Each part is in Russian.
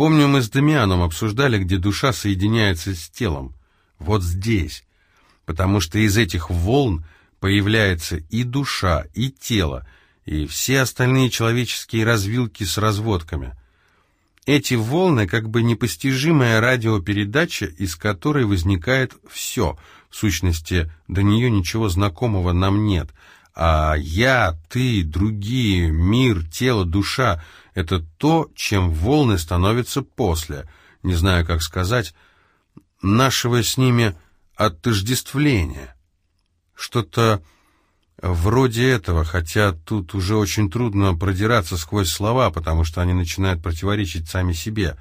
Помню, мы с Дамианом обсуждали, где душа соединяется с телом. Вот здесь. Потому что из этих волн появляется и душа, и тело, и все остальные человеческие развилки с разводками. Эти волны как бы непостижимая радиопередача, из которой возникает все. В сущности, до нее ничего знакомого нам нет. А я, ты, другие, мир, тело, душа — это то, чем волны становятся после. Не знаю, как сказать, нашего с ними отождествления. Что-то Вроде этого, хотя тут уже очень трудно продираться сквозь слова, потому что они начинают противоречить сами себе.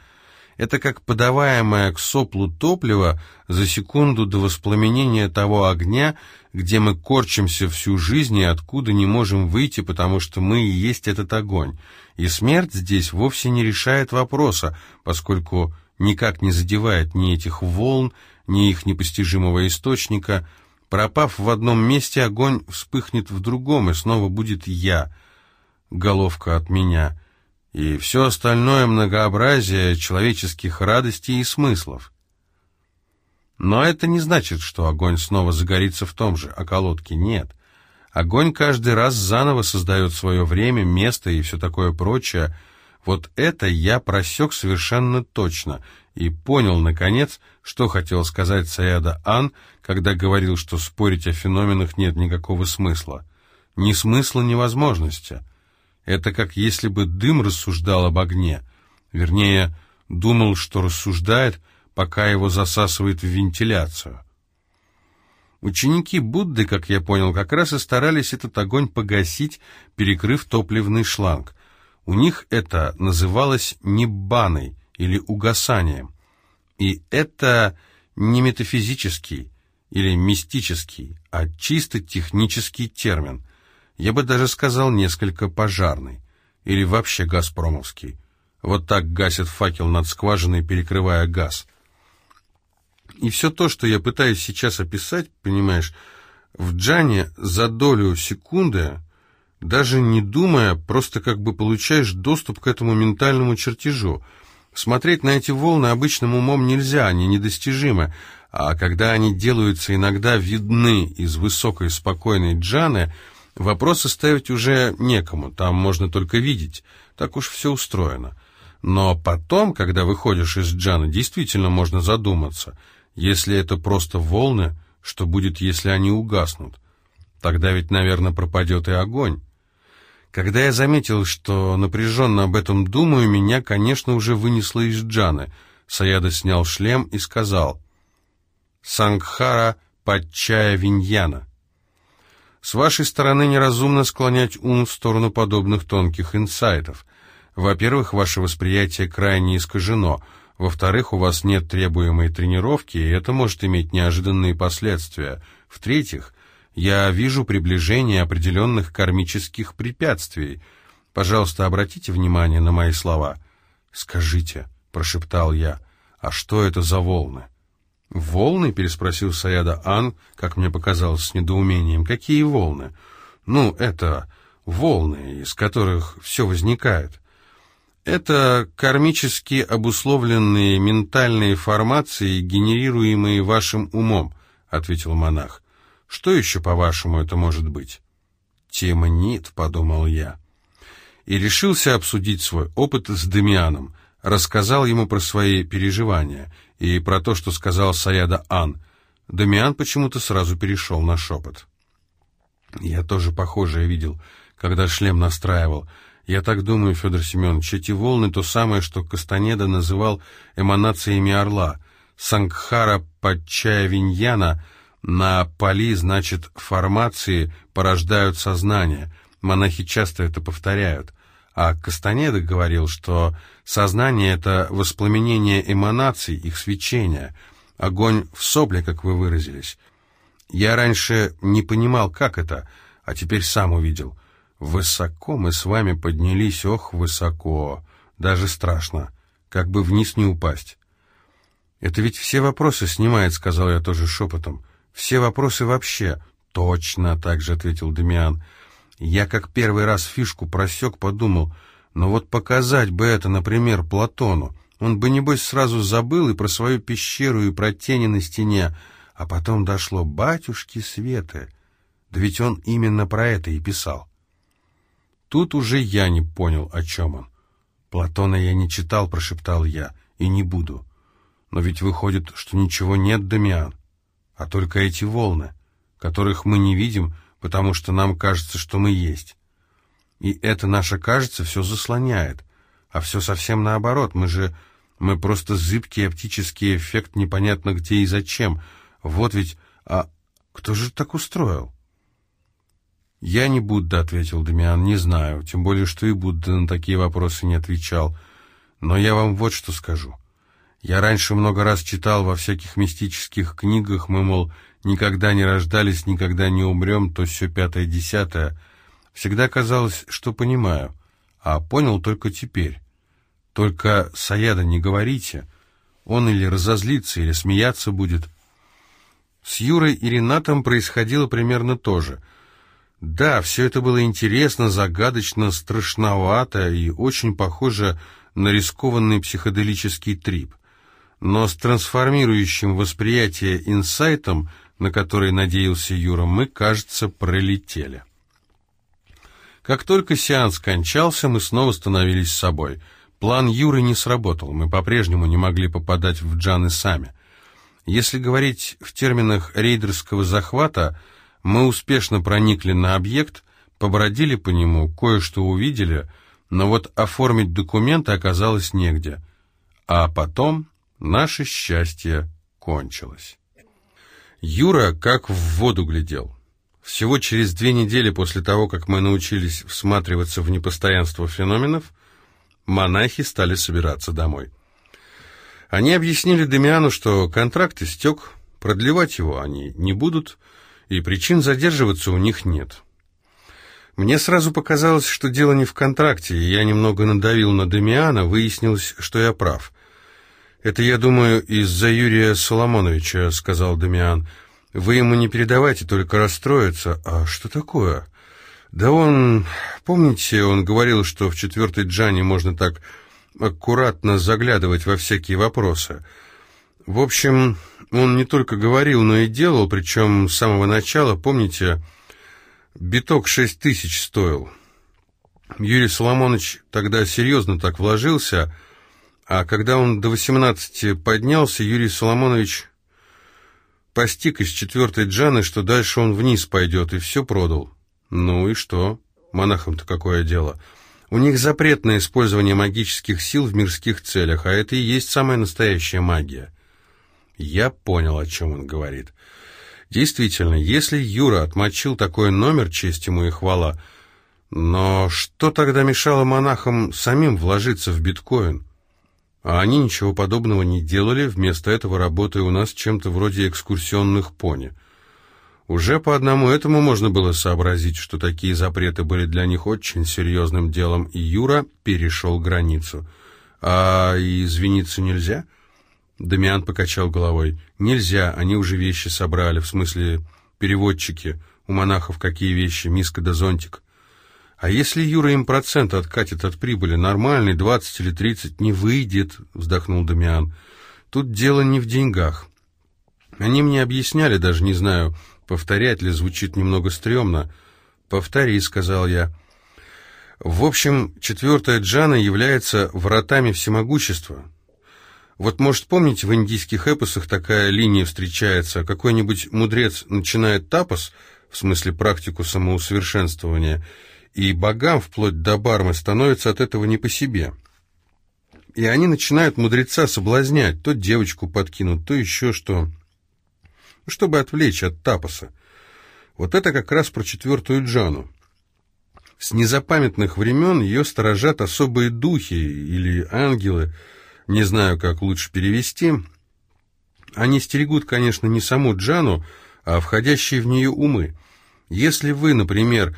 Это как подаваемое к соплу топливо за секунду до воспламенения того огня, где мы корчимся всю жизнь и откуда не можем выйти, потому что мы и есть этот огонь. И смерть здесь вовсе не решает вопроса, поскольку никак не задевает ни этих волн, ни их непостижимого источника – Пропав в одном месте, огонь вспыхнет в другом, и снова будет я, головка от меня, и все остальное многообразие человеческих радостей и смыслов. Но это не значит, что огонь снова загорится в том же околотке, нет. Огонь каждый раз заново создает свое время, место и все такое прочее. Вот это я просек совершенно точно и понял, наконец, что хотел сказать Саяда Ан, когда говорил, что спорить о феноменах нет никакого смысла. Ни смысла, ни возможности. Это как если бы дым рассуждал об огне. Вернее, думал, что рассуждает, пока его засасывает в вентиляцию. Ученики Будды, как я понял, как раз и старались этот огонь погасить, перекрыв топливный шланг. У них это называлось ниббаной или угасанием. И это не метафизический или мистический, а чисто технический термин. Я бы даже сказал несколько пожарный. Или вообще газпромовский. Вот так гасит факел над скважиной, перекрывая газ. И все то, что я пытаюсь сейчас описать, понимаешь, в Джане за долю секунды, даже не думая, просто как бы получаешь доступ к этому ментальному чертежу — Смотреть на эти волны обычным умом нельзя, они недостижимы, а когда они делаются иногда видны из высокой спокойной джаны, вопросы ставить уже некому, там можно только видеть, так уж все устроено. Но потом, когда выходишь из джаны, действительно можно задуматься, если это просто волны, что будет, если они угаснут? Тогда ведь, наверное, пропадет и огонь. Когда я заметил, что напряженно об этом думаю, меня, конечно, уже вынесло из джаны. Саяда снял шлем и сказал «Сангхара Патчая Виньяна». С вашей стороны неразумно склонять ум в сторону подобных тонких инсайтов. Во-первых, ваше восприятие крайне искажено. Во-вторых, у вас нет требуемой тренировки, и это может иметь неожиданные последствия. В-третьих, я вижу приближение определенных кармических препятствий. Пожалуйста, обратите внимание на мои слова. «Скажите», — прошептал я, — «а что это за волны?» «Волны?» — переспросил Саяда Ан, как мне показалось, с недоумением. «Какие волны?» «Ну, это волны, из которых все возникает». Это кармически обусловленные ментальные формации, генерируемые вашим умом, ответил монах. Что еще, по-вашему, это может быть? Темнит, подумал я. И решился обсудить свой опыт с Демианом. Рассказал ему про свои переживания и про то, что сказал Саяда Ан. Демиан почему-то сразу перешел на шепот. Я тоже похожее видел, когда шлем настраивал. Я так думаю, Федор Семенович, эти волны то самое, что Кастанеда называл эманациями орла. Сангхара Падчая Виньяна — на поли, значит, формации порождают сознание. Монахи часто это повторяют. А Кастанеда говорил, что сознание — это воспламенение эманаций, их свечения. Огонь в сопле, как вы выразились. Я раньше не понимал, как это, а теперь сам увидел. Высоко мы с вами поднялись, ох, высоко. Даже страшно, как бы вниз не упасть. «Это ведь все вопросы снимает», — сказал я тоже шепотом. Все вопросы вообще. Точно, так же ответил Демиан. Я как первый раз фишку просек, подумал, ну вот показать бы это, например, Платону. Он бы, небось, сразу забыл и про свою пещеру, и про тени на стене, а потом дошло «Батюшки Светы». Да ведь он именно про это и писал. Тут уже я не понял, о чем он. «Платона я не читал», — прошептал я, — «и не буду». Но ведь выходит, что ничего нет, Дамиан, а только эти волны, которых мы не видим, потому что нам кажется, что мы есть. И это наше «кажется» все заслоняет, а все совсем наоборот. Мы же... Мы просто зыбкий оптический эффект непонятно где и зачем. Вот ведь... А кто же так устроил? «Я не Будда», — ответил Дамиан, — «не знаю, тем более, что и Будда на такие вопросы не отвечал. Но я вам вот что скажу. Я раньше много раз читал во всяких мистических книгах, мы, мол, никогда не рождались, никогда не умрем, то все пятое-десятое. Всегда казалось, что понимаю, а понял только теперь. Только Саяда не говорите, он или разозлится, или смеяться будет». С Юрой и Ренатом происходило примерно то же — да, все это было интересно, загадочно, страшновато и очень похоже на рискованный психоделический трип. Но с трансформирующим восприятие инсайтом, на который надеялся Юра, мы, кажется, пролетели. Как только сеанс кончался, мы снова становились собой. План Юры не сработал, мы по-прежнему не могли попадать в джаны сами. Если говорить в терминах рейдерского захвата, мы успешно проникли на объект, побродили по нему, кое-что увидели, но вот оформить документы оказалось негде. А потом наше счастье кончилось. Юра как в воду глядел. Всего через две недели после того, как мы научились всматриваться в непостоянство феноменов, монахи стали собираться домой. Они объяснили Демиану, что контракт истек, продлевать его они не будут, и причин задерживаться у них нет. Мне сразу показалось, что дело не в контракте, и я немного надавил на Демиана, выяснилось, что я прав. «Это, я думаю, из-за Юрия Соломоновича», — сказал Демиан. «Вы ему не передавайте, только расстроится. А что такое?» «Да он... Помните, он говорил, что в четвертой Джане можно так аккуратно заглядывать во всякие вопросы?» В общем, он не только говорил, но и делал, причем с самого начала, помните, биток шесть тысяч стоил. Юрий Соломонович тогда серьезно так вложился, а когда он до восемнадцати поднялся, Юрий Соломонович постиг из четвертой джаны, что дальше он вниз пойдет, и все продал. Ну и что? Монахам-то какое дело? У них запрет на использование магических сил в мирских целях, а это и есть самая настоящая магия. Я понял, о чем он говорит. Действительно, если Юра отмочил такой номер, честь ему и хвала, но что тогда мешало монахам самим вложиться в биткоин? А они ничего подобного не делали, вместо этого работая у нас чем-то вроде экскурсионных пони. Уже по одному этому можно было сообразить, что такие запреты были для них очень серьезным делом, и Юра перешел границу. А извиниться нельзя — Дамиан покачал головой. «Нельзя, они уже вещи собрали, в смысле переводчики. У монахов какие вещи, миска да зонтик. А если Юра им процент откатит от прибыли, нормальный, двадцать или тридцать, не выйдет», — вздохнул Дамиан. «Тут дело не в деньгах. Они мне объясняли, даже не знаю, повторять ли, звучит немного стрёмно. «Повтори», — сказал я. В общем, четвертая джана является вратами всемогущества. Вот, может, помните, в индийских эпосах такая линия встречается, какой-нибудь мудрец начинает тапос, в смысле практику самоусовершенствования, и богам, вплоть до бармы, становится от этого не по себе. И они начинают мудреца соблазнять, то девочку подкинут, то еще что, чтобы отвлечь от тапоса. Вот это как раз про четвертую джану. С незапамятных времен ее сторожат особые духи или ангелы, не знаю, как лучше перевести. Они стерегут, конечно, не саму Джану, а входящие в нее умы. Если вы, например,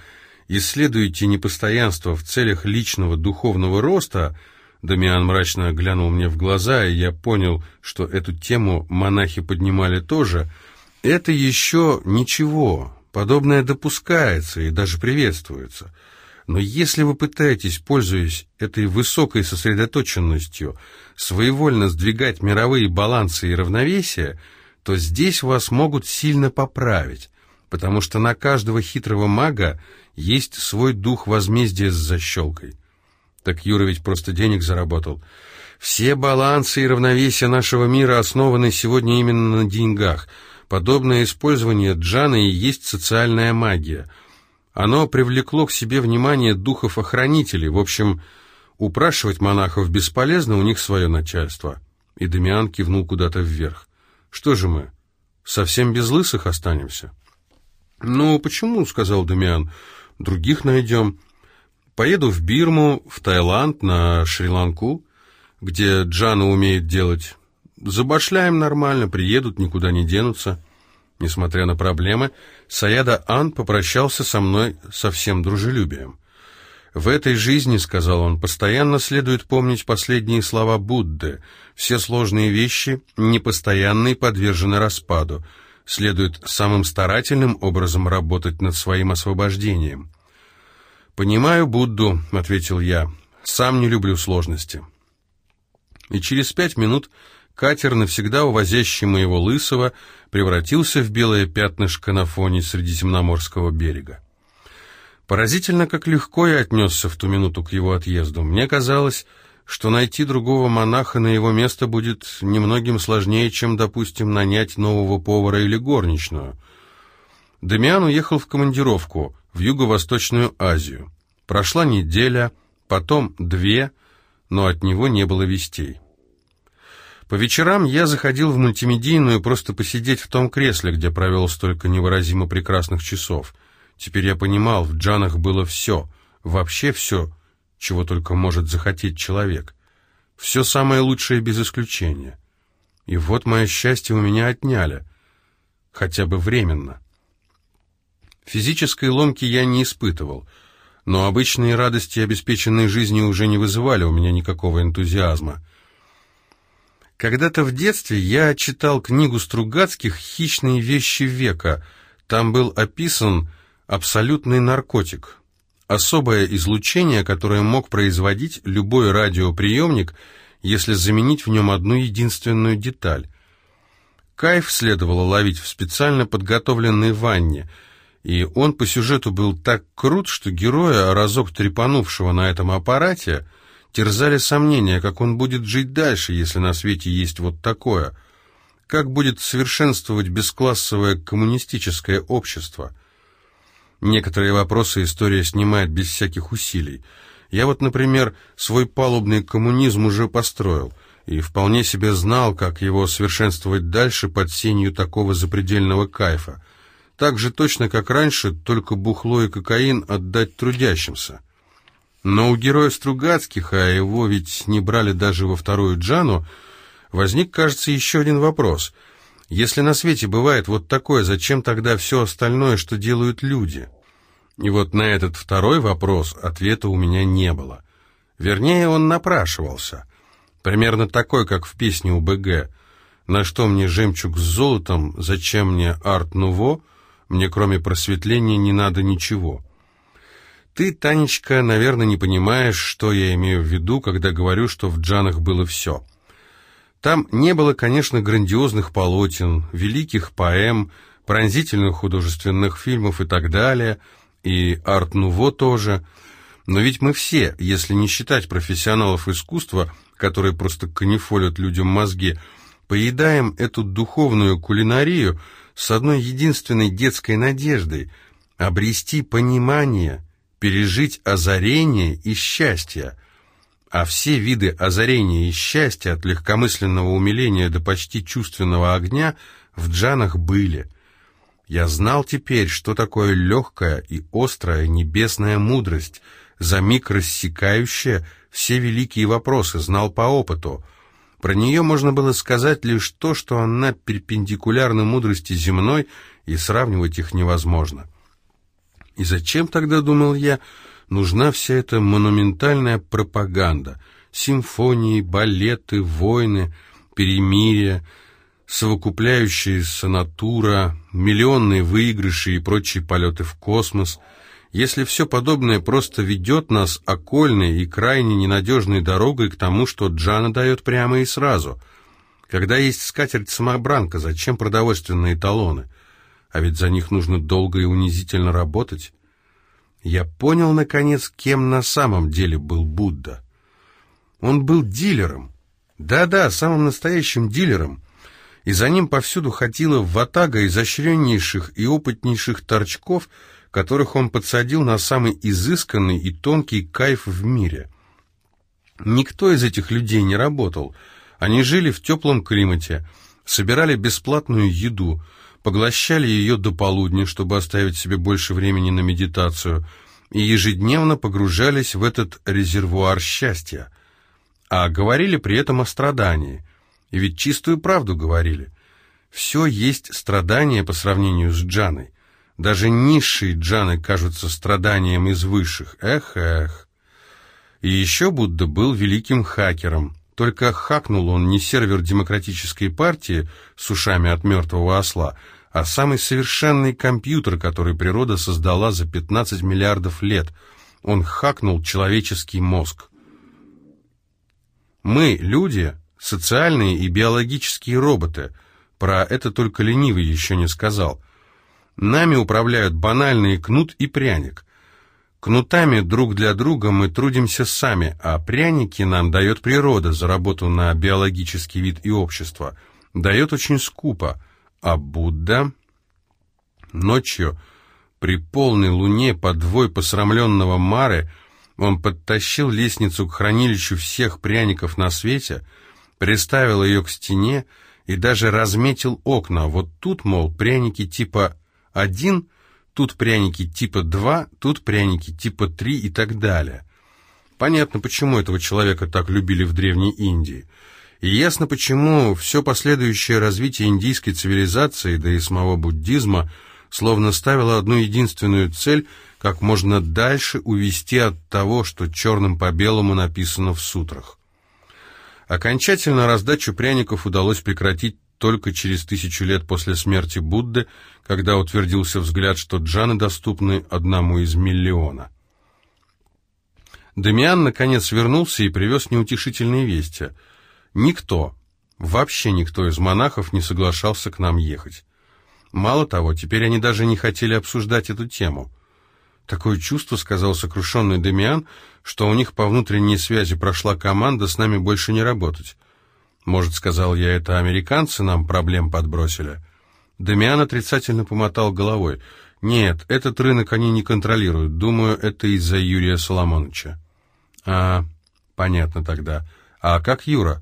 исследуете непостоянство в целях личного духовного роста, Дамиан мрачно глянул мне в глаза, и я понял, что эту тему монахи поднимали тоже, это еще ничего, подобное допускается и даже приветствуется. Но если вы пытаетесь, пользуясь этой высокой сосредоточенностью, своевольно сдвигать мировые балансы и равновесия, то здесь вас могут сильно поправить, потому что на каждого хитрого мага есть свой дух возмездия с защелкой. Так Юра ведь просто денег заработал. Все балансы и равновесия нашего мира основаны сегодня именно на деньгах. Подобное использование джана и есть социальная магия. Оно привлекло к себе внимание духов-охранителей. В общем, упрашивать монахов бесполезно, у них свое начальство. И Дамиан кивнул куда-то вверх. Что же мы, совсем без лысых останемся? «Ну, почему?» — сказал Дамиан. «Других найдем. Поеду в Бирму, в Таиланд, на Шри-Ланку, где Джана умеет делать. Забашляем нормально, приедут, никуда не денутся». Несмотря на проблемы, Саяда Ан попрощался со мной со всем дружелюбием. «В этой жизни, — сказал он, — постоянно следует помнить последние слова Будды. Все сложные вещи, непостоянные, подвержены распаду. Следует самым старательным образом работать над своим освобождением. «Понимаю Будду», — ответил я. «Сам не люблю сложности». И через пять минут катер, навсегда увозящий моего Лысого, превратился в белое пятнышко на фоне Средиземноморского берега. Поразительно, как легко я отнесся в ту минуту к его отъезду. Мне казалось, что найти другого монаха на его место будет немногим сложнее, чем, допустим, нанять нового повара или горничную. Демиан уехал в командировку в Юго-Восточную Азию. Прошла неделя, потом две, но от него не было вестей. По вечерам я заходил в мультимедийную просто посидеть в том кресле, где провел столько невыразимо прекрасных часов. Теперь я понимал, в Джанах было все, вообще все, чего только может захотеть человек. Все самое лучшее без исключения. И вот мое счастье у меня отняли, хотя бы временно. Физической ломки я не испытывал, но обычные радости обеспеченной жизни уже не вызывали у меня никакого энтузиазма. Когда-то в детстве я читал книгу Стругацких «Хищные вещи века». Там был описан абсолютный наркотик, особое излучение, которое мог производить любой радиоприемник, если заменить в нем одну единственную деталь. Кайф следовало ловить в специально подготовленной ванне, и он по сюжету был так крут, что героя, разок трепанувшего на этом аппарате, терзали сомнения, как он будет жить дальше, если на свете есть вот такое, как будет совершенствовать бесклассовое коммунистическое общество – Некоторые вопросы история снимает без всяких усилий. Я вот, например, свой палубный коммунизм уже построил и вполне себе знал, как его совершенствовать дальше под сенью такого запредельного кайфа. Так же точно, как раньше, только бухло и кокаин отдать трудящимся. Но у героя Стругацких, а его ведь не брали даже во вторую Джану, возник, кажется, еще один вопрос — если на свете бывает вот такое, зачем тогда все остальное, что делают люди? И вот на этот второй вопрос ответа у меня не было. Вернее, он напрашивался. Примерно такой, как в песне у БГ. «На что мне жемчуг с золотом? Зачем мне арт-нуво? Мне кроме просветления не надо ничего». Ты, Танечка, наверное, не понимаешь, что я имею в виду, когда говорю, что в Джанах было все. Там не было, конечно, грандиозных полотен, великих поэм, пронзительных художественных фильмов и так далее, и арт-нуво тоже. Но ведь мы все, если не считать профессионалов искусства, которые просто канифолят людям мозги, поедаем эту духовную кулинарию с одной единственной детской надеждой — обрести понимание, пережить озарение и счастье — а все виды озарения и счастья, от легкомысленного умиления до почти чувственного огня, в джанах были. Я знал теперь, что такое легкая и острая небесная мудрость, за миг рассекающая все великие вопросы, знал по опыту. Про нее можно было сказать лишь то, что она перпендикулярна мудрости земной, и сравнивать их невозможно. И зачем тогда, думал я, нужна вся эта монументальная пропаганда, симфонии, балеты, войны, перемирия, совокупляющаяся натура, миллионные выигрыши и прочие полеты в космос. если все подобное просто ведет нас окольной и крайне ненадежной дорогой к тому, что Джана дает прямо и сразу. Когда есть скатерть-самобранка, зачем продовольственные талоны? А ведь за них нужно долго и унизительно работать. Я понял, наконец, кем на самом деле был Будда. Он был дилером. Да-да, самым настоящим дилером. И за ним повсюду ходила ватага изощреннейших и опытнейших торчков, которых он подсадил на самый изысканный и тонкий кайф в мире. Никто из этих людей не работал. Они жили в теплом климате, собирали бесплатную еду, поглощали ее до полудня, чтобы оставить себе больше времени на медитацию, и ежедневно погружались в этот резервуар счастья. А говорили при этом о страдании. И ведь чистую правду говорили. Все есть страдание по сравнению с Джаной. Даже низшие джаны кажутся страданием из высших. Эх, эх. И еще Будда был великим хакером. Только хакнул он не сервер демократической партии с ушами от мертвого осла, а самый совершенный компьютер, который природа создала за 15 миллиардов лет. Он хакнул человеческий мозг. Мы, люди, социальные и биологические роботы. Про это только ленивый еще не сказал – Нами управляют банальные кнут и пряник. Кнутами друг для друга мы трудимся сами, а пряники нам дает природа за работу на биологический вид и общество. Дает очень скупо. А Будда... Ночью, при полной луне под двой посрамленного Мары, он подтащил лестницу к хранилищу всех пряников на свете, приставил ее к стене и даже разметил окна. Вот тут, мол, пряники типа один, тут пряники типа два, тут пряники типа три и так далее. Понятно, почему этого человека так любили в Древней Индии. И ясно, почему все последующее развитие индийской цивилизации, да и самого буддизма, словно ставило одну единственную цель – как можно дальше увести от того, что черным по белому написано в сутрах. Окончательно раздачу пряников удалось прекратить только через тысячу лет после смерти Будды, когда утвердился взгляд, что джаны доступны одному из миллиона. Дамиан, наконец, вернулся и привез неутешительные вести. Никто, вообще никто из монахов не соглашался к нам ехать. Мало того, теперь они даже не хотели обсуждать эту тему. Такое чувство, сказал сокрушенный Дамиан, что у них по внутренней связи прошла команда с нами больше не работать. Может, сказал я, это американцы нам проблем подбросили? Дамиан отрицательно помотал головой. Нет, этот рынок они не контролируют. Думаю, это из-за Юрия Соломоновича. А, понятно тогда. А как Юра?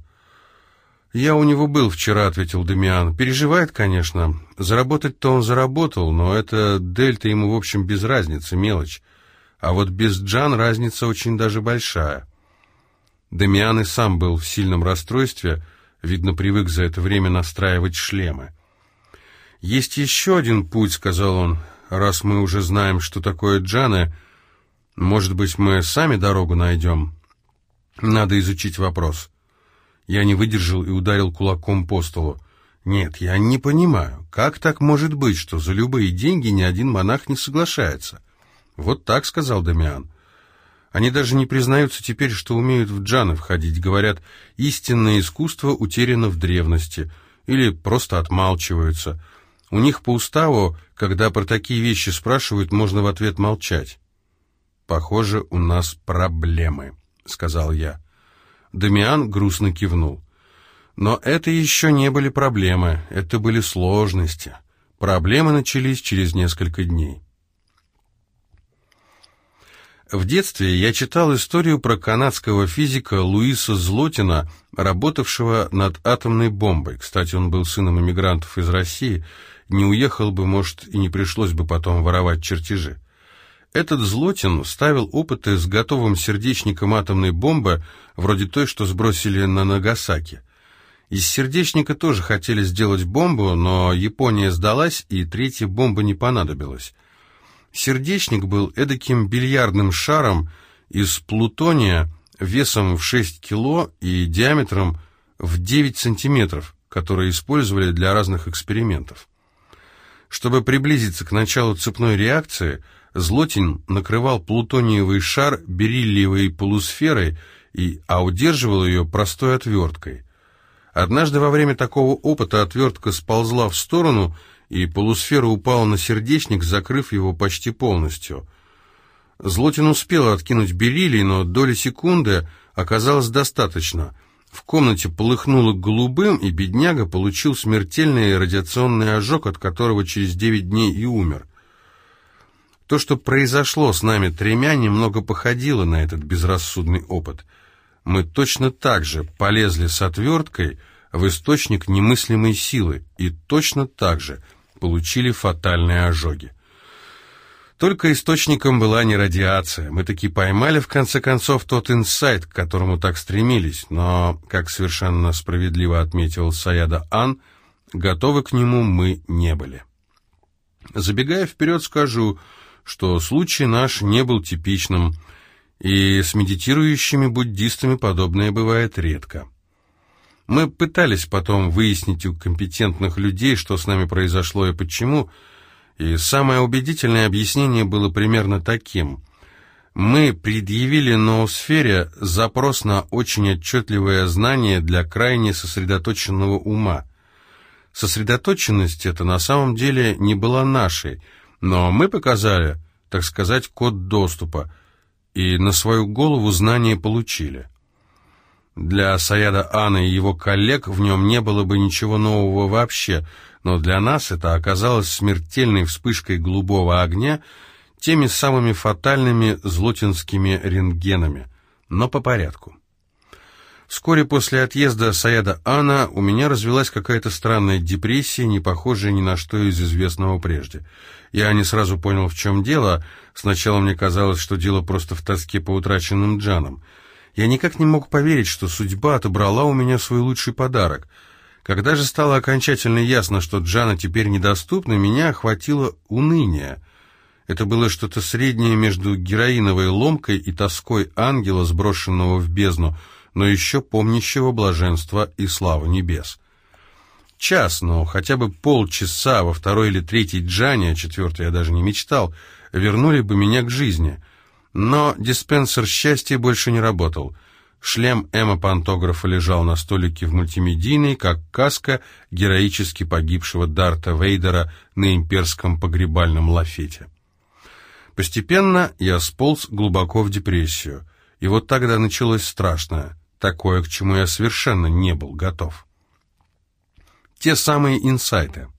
Я у него был вчера, ответил Дамиан. Переживает, конечно. Заработать-то он заработал, но это дельта ему, в общем, без разницы, мелочь. А вот без Джан разница очень даже большая. Дамиан и сам был в сильном расстройстве, видно, привык за это время настраивать шлемы. «Есть еще один путь», — сказал он, — «раз мы уже знаем, что такое джаны, может быть, мы сами дорогу найдем? Надо изучить вопрос». Я не выдержал и ударил кулаком по столу. «Нет, я не понимаю, как так может быть, что за любые деньги ни один монах не соглашается?» «Вот так», — сказал Дамиан. Они даже не признаются теперь, что умеют в джаны входить. Говорят, истинное искусство утеряно в древности. Или просто отмалчиваются. У них по уставу, когда про такие вещи спрашивают, можно в ответ молчать. «Похоже, у нас проблемы», — сказал я. Дамиан грустно кивнул. Но это еще не были проблемы, это были сложности. Проблемы начались через несколько дней. В детстве я читал историю про канадского физика Луиса Злотина, работавшего над атомной бомбой. Кстати, он был сыном иммигрантов из России. Не уехал бы, может, и не пришлось бы потом воровать чертежи. Этот Злотин ставил опыты с готовым сердечником атомной бомбы, вроде той, что сбросили на Нагасаки. Из сердечника тоже хотели сделать бомбу, но Япония сдалась, и третья бомба не понадобилась. Сердечник был эдаким бильярдным шаром из плутония весом в 6 кило и диаметром в 9 сантиметров, которые использовали для разных экспериментов. Чтобы приблизиться к началу цепной реакции, Злотин накрывал плутониевый шар бериллиевой полусферой, и, а удерживал ее простой отверткой. Однажды во время такого опыта отвертка сползла в сторону, и полусфера упала на сердечник, закрыв его почти полностью. Злотин успел откинуть бериллий, но доли секунды оказалось достаточно. В комнате полыхнуло голубым, и бедняга получил смертельный радиационный ожог, от которого через девять дней и умер. То, что произошло с нами тремя, немного походило на этот безрассудный опыт. Мы точно так же полезли с отверткой в источник немыслимой силы и точно так же получили фатальные ожоги. Только источником была не радиация. Мы таки поймали, в конце концов, тот инсайт, к которому так стремились, но, как совершенно справедливо отметил Саяда Ан, готовы к нему мы не были. Забегая вперед, скажу, что случай наш не был типичным, и с медитирующими буддистами подобное бывает редко. Мы пытались потом выяснить у компетентных людей, что с нами произошло и почему, и самое убедительное объяснение было примерно таким. Мы предъявили ноосфере запрос на очень отчетливое знание для крайне сосредоточенного ума. Сосредоточенность эта на самом деле не была нашей – но мы показали, так сказать, код доступа, и на свою голову знания получили. Для Саяда Ана и его коллег в нем не было бы ничего нового вообще, но для нас это оказалось смертельной вспышкой голубого огня, теми самыми фатальными злотинскими рентгенами, но по порядку. Вскоре после отъезда Саяда Ана у меня развелась какая-то странная депрессия, не похожая ни на что из известного прежде. Я не сразу понял, в чем дело. Сначала мне казалось, что дело просто в тоске по утраченным Джанам. Я никак не мог поверить, что судьба отобрала у меня свой лучший подарок. Когда же стало окончательно ясно, что Джана теперь недоступна, меня охватило уныние. Это было что-то среднее между героиновой ломкой и тоской ангела, сброшенного в бездну, но еще помнящего блаженство и славу небес. Час, но хотя бы полчаса во второй или третьей джане, а четвертый я даже не мечтал, вернули бы меня к жизни. Но диспенсер счастья больше не работал. Шлем Эмма-пантографа лежал на столике в мультимедийной, как каска героически погибшего Дарта Вейдера на имперском погребальном лафете. Постепенно я сполз глубоко в депрессию, и вот тогда началось страшное такое, к чему я совершенно не был готов. Те самые инсайты.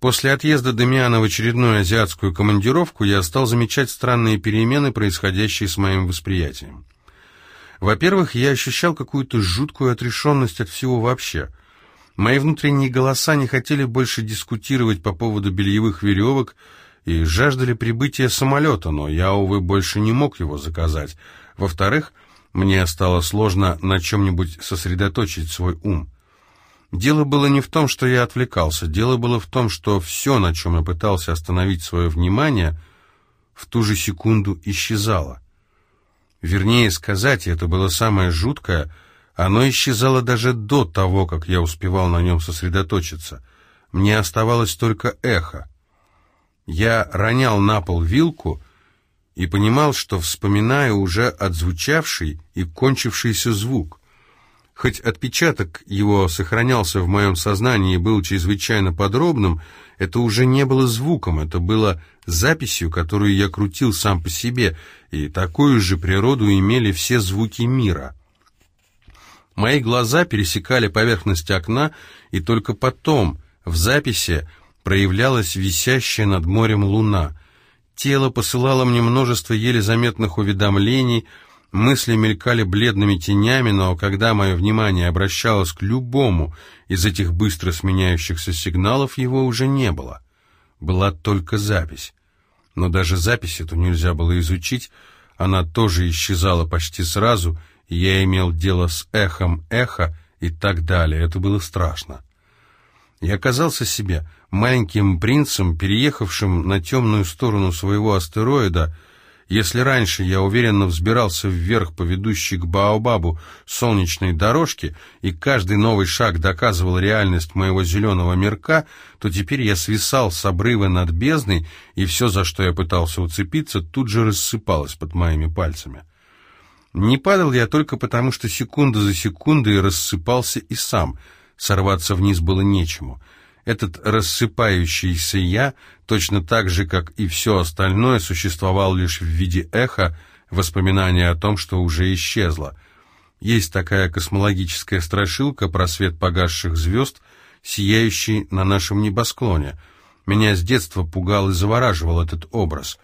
После отъезда Демиана в очередную азиатскую командировку я стал замечать странные перемены, происходящие с моим восприятием. Во-первых, я ощущал какую-то жуткую отрешенность от всего вообще. Мои внутренние голоса не хотели больше дискутировать по поводу бельевых веревок и жаждали прибытия самолета, но я, увы, больше не мог его заказать. Во-вторых, мне стало сложно на чем-нибудь сосредоточить свой ум. Дело было не в том, что я отвлекался, дело было в том, что все, на чем я пытался остановить свое внимание, в ту же секунду исчезало. Вернее сказать, это было самое жуткое, оно исчезало даже до того, как я успевал на нем сосредоточиться. Мне оставалось только эхо. Я ронял на пол вилку и понимал, что вспоминаю уже отзвучавший и кончившийся звук. Хоть отпечаток его сохранялся в моем сознании и был чрезвычайно подробным, это уже не было звуком, это было записью, которую я крутил сам по себе, и такую же природу имели все звуки мира. Мои глаза пересекали поверхность окна, и только потом в записи проявлялась висящая над морем луна. Тело посылало мне множество еле заметных уведомлений, мысли мелькали бледными тенями, но когда мое внимание обращалось к любому из этих быстро сменяющихся сигналов, его уже не было. Была только запись. Но даже запись эту нельзя было изучить, она тоже исчезала почти сразу, и я имел дело с эхом эха и так далее. Это было страшно. Я оказался себе маленьким принцем, переехавшим на темную сторону своего астероида, Если раньше я уверенно взбирался вверх по ведущей к Баобабу солнечной дорожке, и каждый новый шаг доказывал реальность моего зеленого мирка, то теперь я свисал с обрыва над бездной, и все, за что я пытался уцепиться, тут же рассыпалось под моими пальцами. Не падал я только потому, что секунда за секундой рассыпался и сам. Сорваться вниз было нечему. Этот рассыпающийся «я», точно так же, как и все остальное, существовал лишь в виде эха, воспоминания о том, что уже исчезло. Есть такая космологическая страшилка про свет погасших звезд, сияющий на нашем небосклоне. Меня с детства пугал и завораживал этот образ.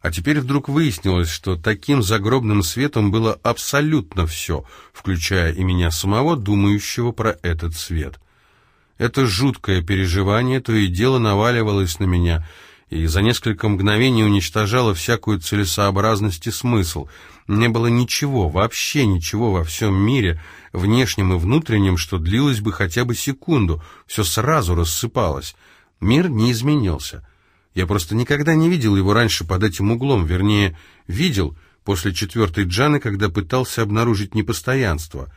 А теперь вдруг выяснилось, что таким загробным светом было абсолютно все, включая и меня самого, думающего про этот свет. Это жуткое переживание то и дело наваливалось на меня, и за несколько мгновений уничтожало всякую целесообразность и смысл. Не было ничего, вообще ничего во всем мире, внешнем и внутреннем, что длилось бы хотя бы секунду, все сразу рассыпалось. Мир не изменился. Я просто никогда не видел его раньше под этим углом, вернее, видел после четвертой джаны, когда пытался обнаружить непостоянство.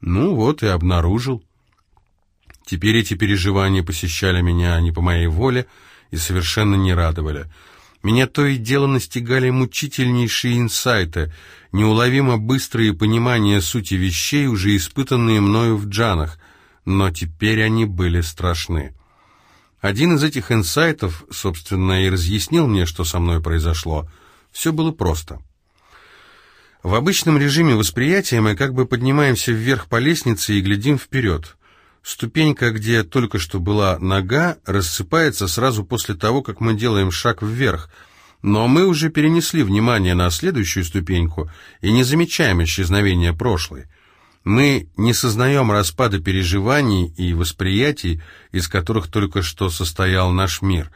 Ну вот и обнаружил. Теперь эти переживания посещали меня не по моей воле и совершенно не радовали. Меня то и дело настигали мучительнейшие инсайты, неуловимо быстрые понимания сути вещей, уже испытанные мною в джанах, но теперь они были страшны. Один из этих инсайтов, собственно, и разъяснил мне, что со мной произошло. Все было просто. В обычном режиме восприятия мы как бы поднимаемся вверх по лестнице и глядим вперед. Ступенька, где только что была нога, рассыпается сразу после того, как мы делаем шаг вверх, но мы уже перенесли внимание на следующую ступеньку и не замечаем исчезновения прошлой. Мы не сознаем распада переживаний и восприятий, из которых только что состоял наш мир.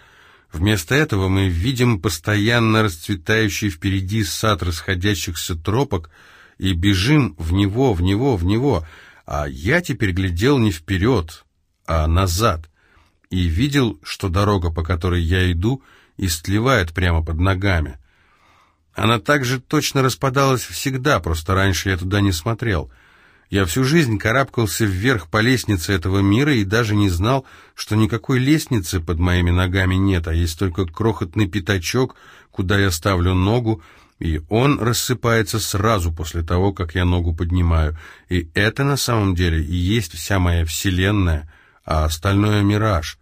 Вместо этого мы видим постоянно расцветающий впереди сад расходящихся тропок и бежим в него, в него, в него — а я теперь глядел не вперед, а назад, и видел, что дорога, по которой я иду, истлевает прямо под ногами. Она также точно распадалась всегда, просто раньше я туда не смотрел. Я всю жизнь карабкался вверх по лестнице этого мира и даже не знал, что никакой лестницы под моими ногами нет, а есть только крохотный пятачок, куда я ставлю ногу, и он рассыпается сразу после того, как я ногу поднимаю. И это на самом деле и есть вся моя вселенная, а остальное — мираж.